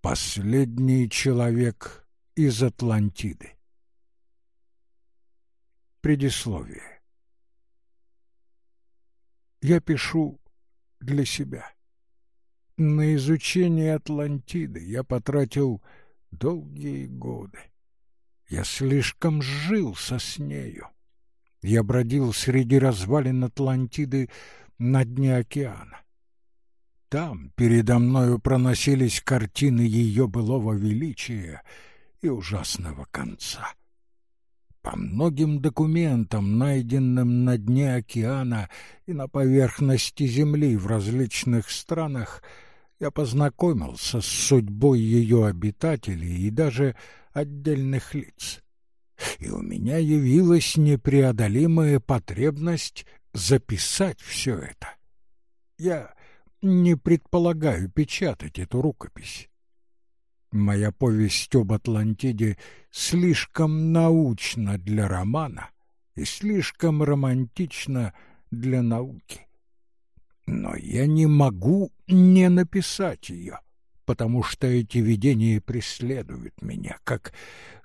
Последний человек из Атлантиды. Предисловие. Я пишу для себя. На изучение Атлантиды я потратил долгие годы. Я слишком сжился с нею. Я бродил среди развалин Атлантиды на дне океана. Там передо мною проносились картины ее былого величия и ужасного конца. По многим документам, найденным на дне океана и на поверхности земли в различных странах, я познакомился с судьбой ее обитателей и даже отдельных лиц. И у меня явилась непреодолимая потребность записать все это. Я не предполагаю печатать эту рукопись. Моя повесть об Атлантиде слишком научна для романа и слишком романтична для науки. Но я не могу не написать ее, потому что эти видения преследуют меня, как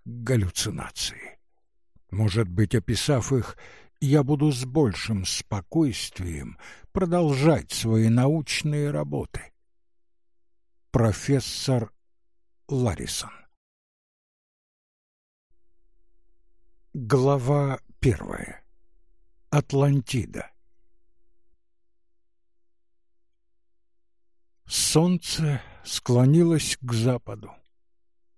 галлюцинации. Может быть, описав их, я буду с большим спокойствием продолжать свои научные работы. Профессор Ларисон Глава первая. Атлантида. Солнце склонилось к западу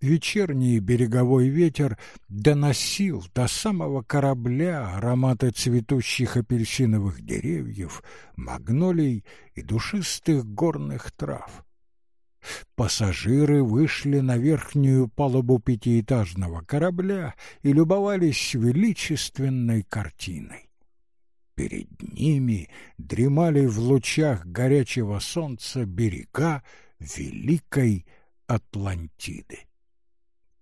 вечерний береговой ветер доносил до самого корабля ароматы цветущих апельсиновых деревьев, магнолий и душистых горных трав. Пассажиры вышли на верхнюю палубу пятиэтажного корабля и любовались величественной картиной. Перед ними дремали в лучах горячего солнца берега великой Атлантиды.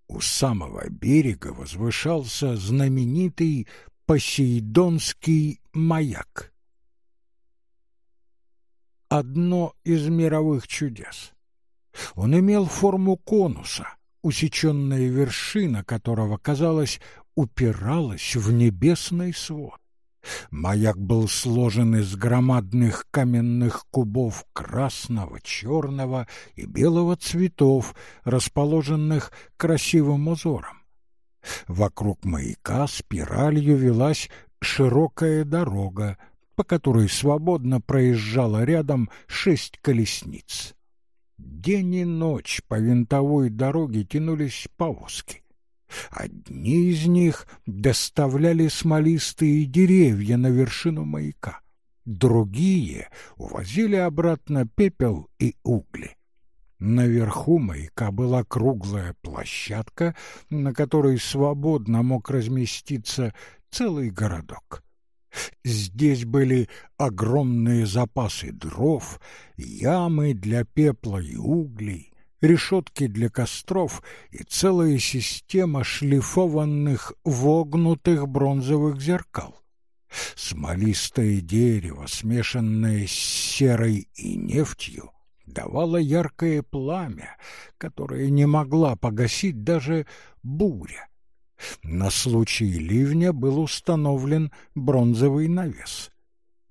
У самого берега возвышался знаменитый Посейдонский маяк. Одно из мировых чудес. Он имел форму конуса, усеченная вершина которого, казалось, упиралась в небесный свод. Маяк был сложен из громадных каменных кубов красного, черного и белого цветов, расположенных красивым узором. Вокруг маяка спиралью велась широкая дорога, по которой свободно проезжало рядом шесть колесниц. День и ночь по винтовой дороге тянулись повозки. Одни из них доставляли смолистые деревья на вершину маяка, другие увозили обратно пепел и угли. Наверху маяка была круглая площадка, на которой свободно мог разместиться целый городок. Здесь были огромные запасы дров, ямы для пепла и углей, решетки для костров и целая система шлифованных вогнутых бронзовых зеркал. Смолистое дерево, смешанное с серой и нефтью, давало яркое пламя, которое не могла погасить даже буря. На случай ливня был установлен бронзовый навес.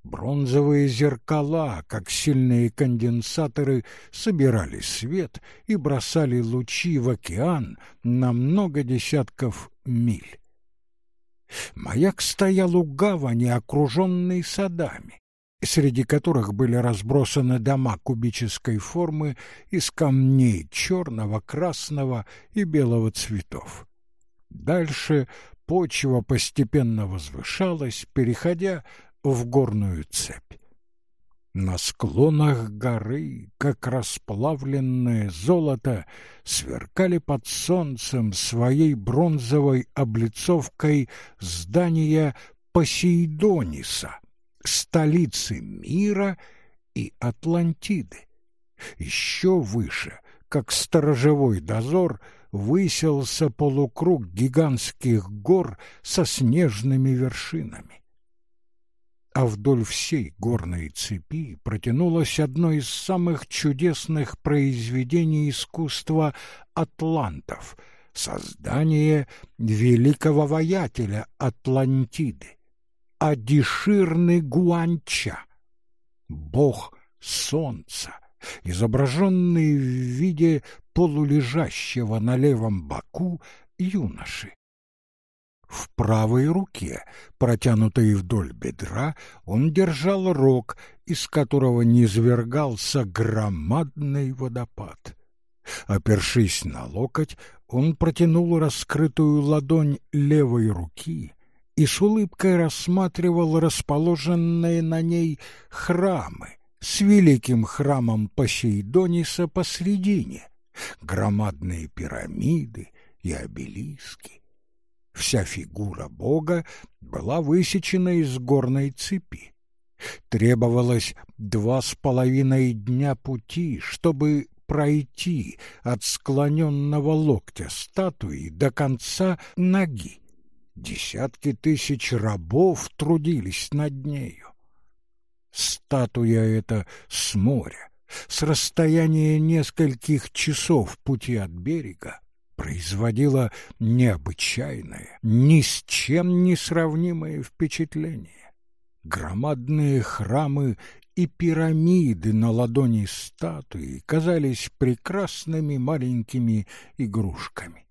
Бронзовые зеркала, как сильные конденсаторы, собирали свет и бросали лучи в океан на много десятков миль. Маяк стоял у гавани, окруженный садами, среди которых были разбросаны дома кубической формы из камней черного, красного и белого цветов. Дальше почва постепенно возвышалась, переходя в горную цепь. На склонах горы, как расплавленное золото, сверкали под солнцем своей бронзовой облицовкой здания Посейдониса, столицы мира и Атлантиды. Еще выше, как сторожевой дозор, высился полукруг гигантских гор со снежными вершинами. А вдоль всей горной цепи протянулось одно из самых чудесных произведений искусства атлантов — создание великого воятеля Атлантиды, Адиширны Гуанча, бог солнца, изображенный в виде полулежащего на левом боку юноши. В правой руке, протянутой вдоль бедра, он держал рог, из которого низвергался громадный водопад. Опершись на локоть, он протянул раскрытую ладонь левой руки и с улыбкой рассматривал расположенные на ней храмы с великим храмом Посейдониса посредине, громадные пирамиды и обелиски. Вся фигура Бога была высечена из горной цепи. Требовалось два с половиной дня пути, чтобы пройти от склоненного локтя статуи до конца ноги. Десятки тысяч рабов трудились над нею. Статуя эта с моря, с расстояния нескольких часов пути от берега, производила необычайное, ни с чем не сравнимое впечатление. Громадные храмы и пирамиды на ладони статуи казались прекрасными маленькими игрушками.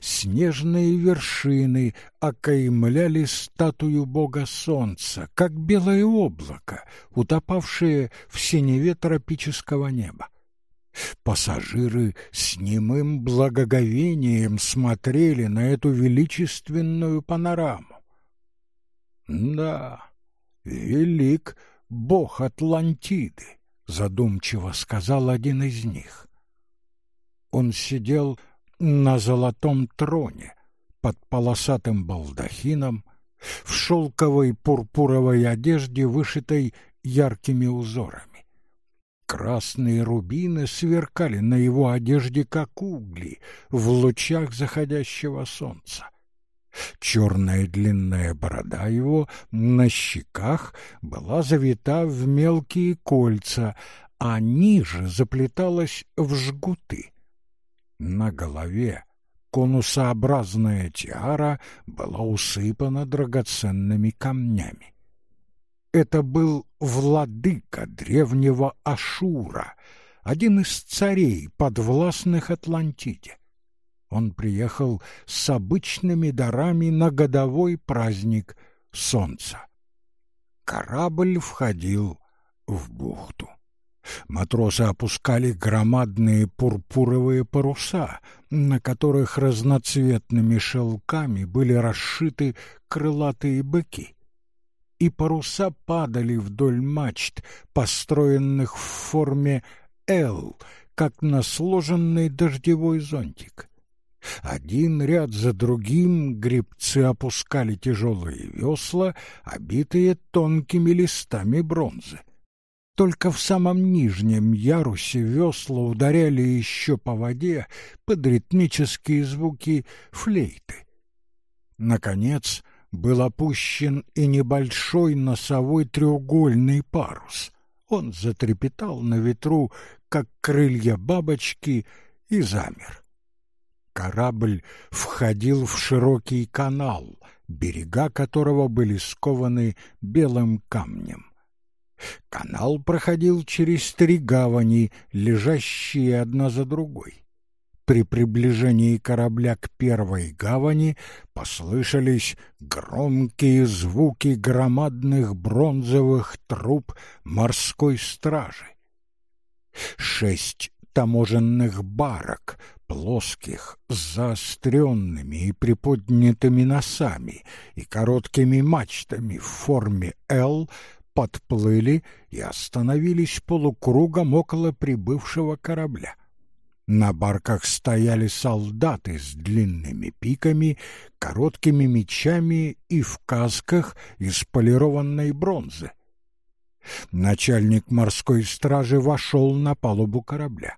Снежные вершины окаймляли статую бога солнца, как белое облако, утопавшее в синеве тропического неба. Пассажиры с немым благоговением смотрели на эту величественную панораму. «Да, велик бог Атлантиды», — задумчиво сказал один из них. Он сидел на золотом троне под полосатым балдахином, в шелковой пурпуровой одежде, вышитой яркими узорами. Красные рубины сверкали на его одежде, как угли, в лучах заходящего солнца. Черная длинная борода его на щеках была завита в мелкие кольца, а ниже заплеталась в жгуты. На голове конусообразная тиара была усыпана драгоценными камнями. Это был владыка древнего Ашура, один из царей, подвластных Атлантиде. Он приехал с обычными дарами на годовой праздник солнца. Корабль входил в бухту. Матросы опускали громадные пурпуровые паруса, на которых разноцветными шелками были расшиты крылатые быки и паруса падали вдоль мачт, построенных в форме «Л», как на сложенный дождевой зонтик. Один ряд за другим гребцы опускали тяжелые весла, обитые тонкими листами бронзы. Только в самом нижнем ярусе весла ударяли еще по воде под ритмические звуки флейты. Наконец, был опущен и небольшой носовой треугольный парус. Он затрепетал на ветру, как крылья бабочки, и замер. Корабль входил в широкий канал, берега которого были скованы белым камнем. Канал проходил через три гавани, лежащие одна за другой. При приближении корабля к первой гавани послышались громкие звуки громадных бронзовых труб морской стражи. Шесть таможенных барок, плоских, с заостренными и приподнятыми носами и короткими мачтами в форме «Л», подплыли и остановились полукругом около прибывшего корабля. На барках стояли солдаты с длинными пиками, короткими мечами и в касках из полированной бронзы. Начальник морской стражи вошел на палубу корабля.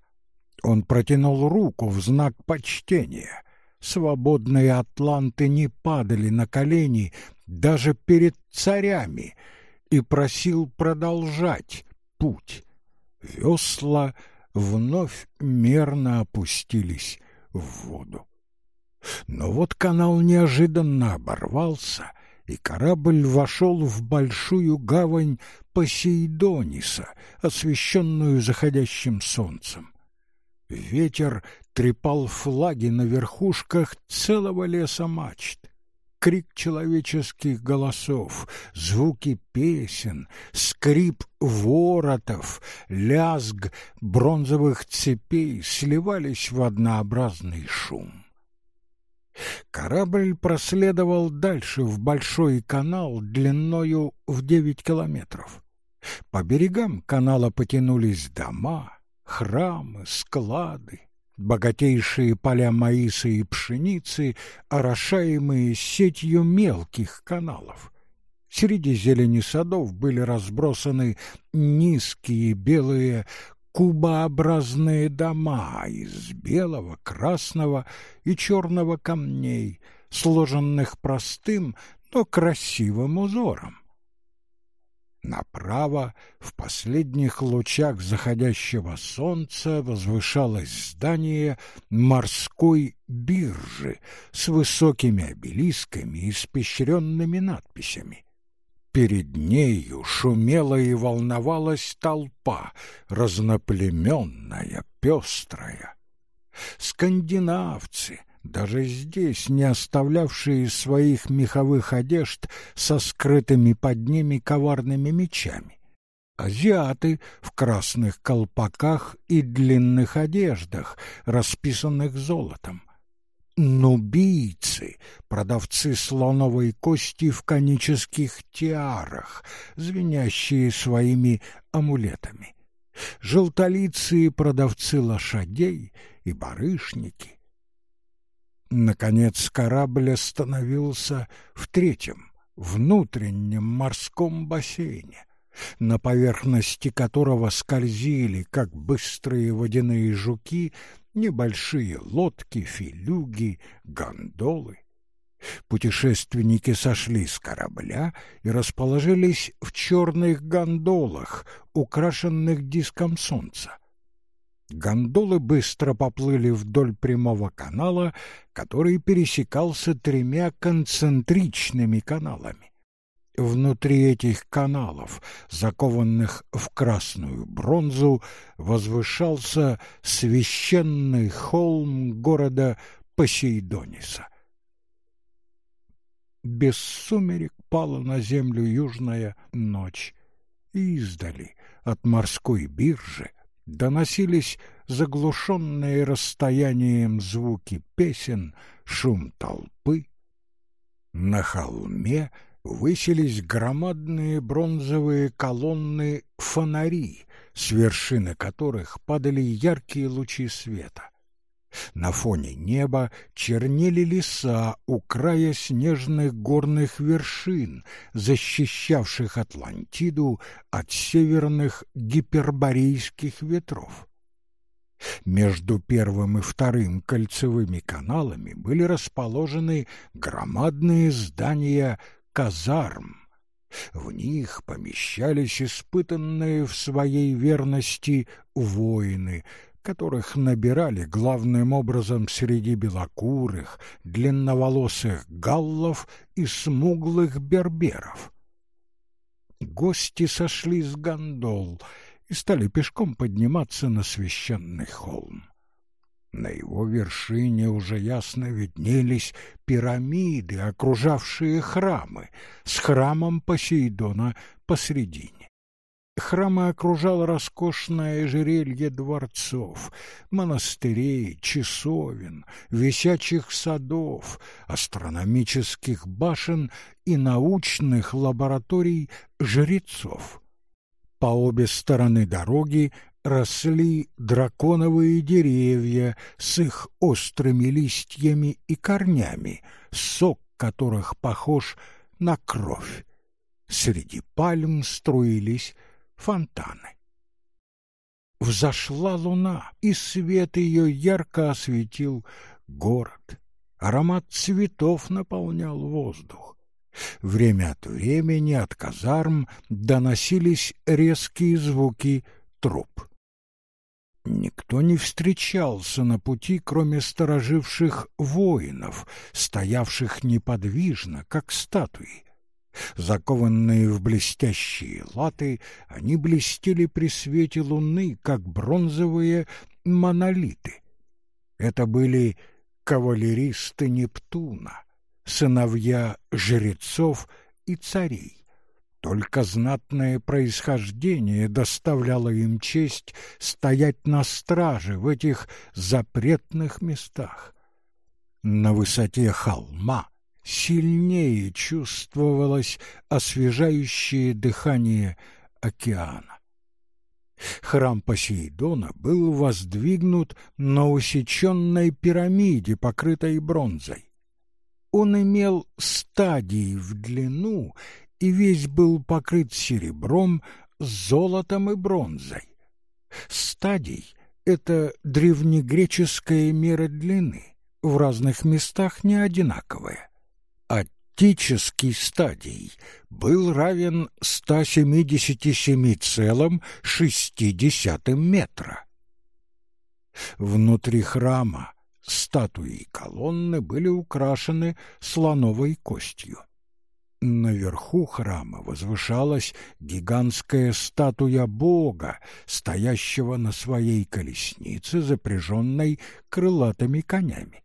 Он протянул руку в знак почтения. Свободные атланты не падали на колени даже перед царями и просил продолжать путь. Весла вновь мерно опустились в воду. Но вот канал неожиданно оборвался, и корабль вошел в большую гавань Посейдониса, освещенную заходящим солнцем. Ветер трепал флаги на верхушках целого леса мачт. Крик человеческих голосов, звуки песен, скрип воротов, лязг бронзовых цепей сливались в однообразный шум. Корабль проследовал дальше в большой канал длиною в девять километров. По берегам канала потянулись дома, храмы, склады, богатейшие поля маиса и пшеницы, орошаемые сетью мелких каналов. Среди зелени садов были разбросаны низкие белые кубообразные дома из белого, красного и черного камней, сложенных простым, но красивым узором. Направо, в последних лучах заходящего солнца, возвышалось здание морской биржи с высокими обелисками и испещренными надписями. Перед нею шумела и волновалась толпа, разноплеменная, пестрая. Скандинавцы, даже здесь не оставлявшие своих меховых одежд со скрытыми под ними коварными мечами. Азиаты в красных колпаках и длинных одеждах, расписанных золотом нубийцы, продавцы слоновой кости в конических тиарах, звенящие своими амулетами, желтолицые продавцы лошадей и барышники. Наконец корабль остановился в третьем, внутреннем морском бассейне, на поверхности которого скользили, как быстрые водяные жуки, небольшие лодки, филюги, гондолы. Путешественники сошли с корабля и расположились в черных гондолах, украшенных диском солнца. Гондолы быстро поплыли вдоль прямого канала, который пересекался тремя концентричными каналами. Внутри этих каналов, закованных в красную бронзу, возвышался священный холм города Посейдониса. Без сумерек пала на землю южная ночь, и издали от морской биржи доносились заглушенные расстоянием звуки песен, шум толпы. На холме — высились громадные бронзовые колонны фонари, с вершины которых падали яркие лучи света. На фоне неба чернели леса у края снежных горных вершин, защищавших Атлантиду от северных гиперборейских ветров. Между первым и вторым кольцевыми каналами были расположены громадные здания казарм. В них помещались испытанные в своей верности воины, которых набирали главным образом среди белокурых, длинноволосых галлов и смуглых берберов. Гости сошли с гондол и стали пешком подниматься на священный холм. На его вершине уже ясно виднелись пирамиды, окружавшие храмы, с храмом Посейдона посредине. Храмы окружало роскошное ожерелье дворцов, монастырей, часовен, висячих садов, астрономических башен и научных лабораторий жрецов. По обе стороны дороги росли драконовые деревья с их острыми листьями и корнями, сок которых похож на кровь. Среди пальм струились фонтаны. Взошла луна, и свет ее ярко осветил город. Аромат цветов наполнял воздух. Время от времени от казарм доносились резкие звуки труп. Никто не встречался на пути, кроме стороживших воинов, стоявших неподвижно, как статуи. Закованные в блестящие латы, они блестели при свете луны, как бронзовые монолиты. Это были кавалеристы Нептуна, сыновья жрецов и царей. Только знатное происхождение доставляло им честь стоять на страже в этих запретных местах. На высоте холма сильнее чувствовалось освежающее дыхание океана. Храм Посейдона был воздвигнут на усеченной пирамиде, покрытой бронзой. Он имел стадии в длину и весь был покрыт серебром, золотом и бронзой. Стадий — это древнегреческая мера длины, в разных местах не одинаковая. Аттический стадий был равен 177,6 метра. Внутри храма статуи и колонны были украшены слоновой костью. Наверху храма возвышалась гигантская статуя Бога, стоящего на своей колеснице, запряженной крылатыми конями.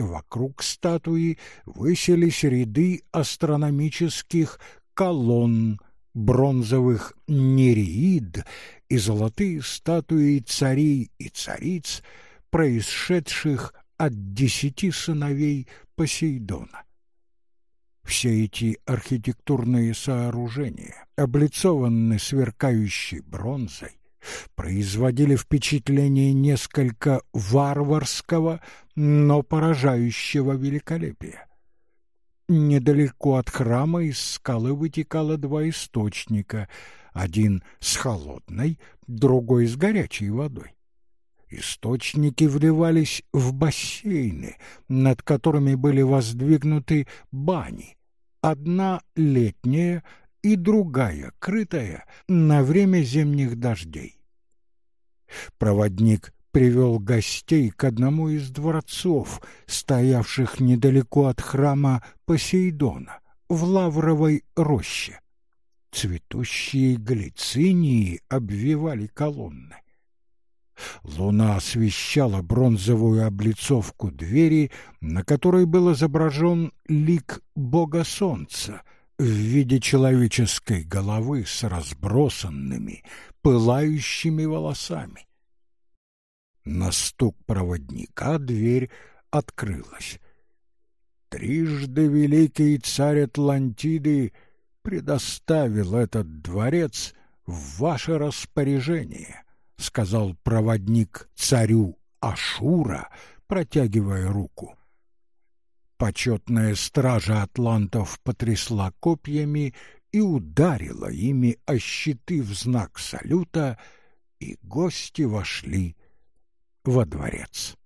Вокруг статуи высились ряды астрономических колонн, бронзовых нереид и золотые статуи царей и цариц, происшедших от десяти сыновей Посейдона. Все эти архитектурные сооружения, облицованные сверкающей бронзой, производили впечатление несколько варварского, но поражающего великолепия. Недалеко от храма из скалы вытекало два источника, один с холодной, другой с горячей водой. Источники вливались в бассейны, над которыми были воздвигнуты бани, одна летняя и другая крытая на время зимних дождей. Проводник привел гостей к одному из дворцов, стоявших недалеко от храма Посейдона, в Лавровой роще. Цветущие глицинии обвивали колонны. Луна освещала бронзовую облицовку двери, на которой был изображен лик бога солнца в виде человеческой головы с разбросанными, пылающими волосами. На стук проводника дверь открылась. Трижды великий царь Атлантиды предоставил этот дворец в ваше распоряжение —— сказал проводник царю Ашура, протягивая руку. Почетная стража атлантов потрясла копьями и ударила ими о щиты в знак салюта, и гости вошли во дворец.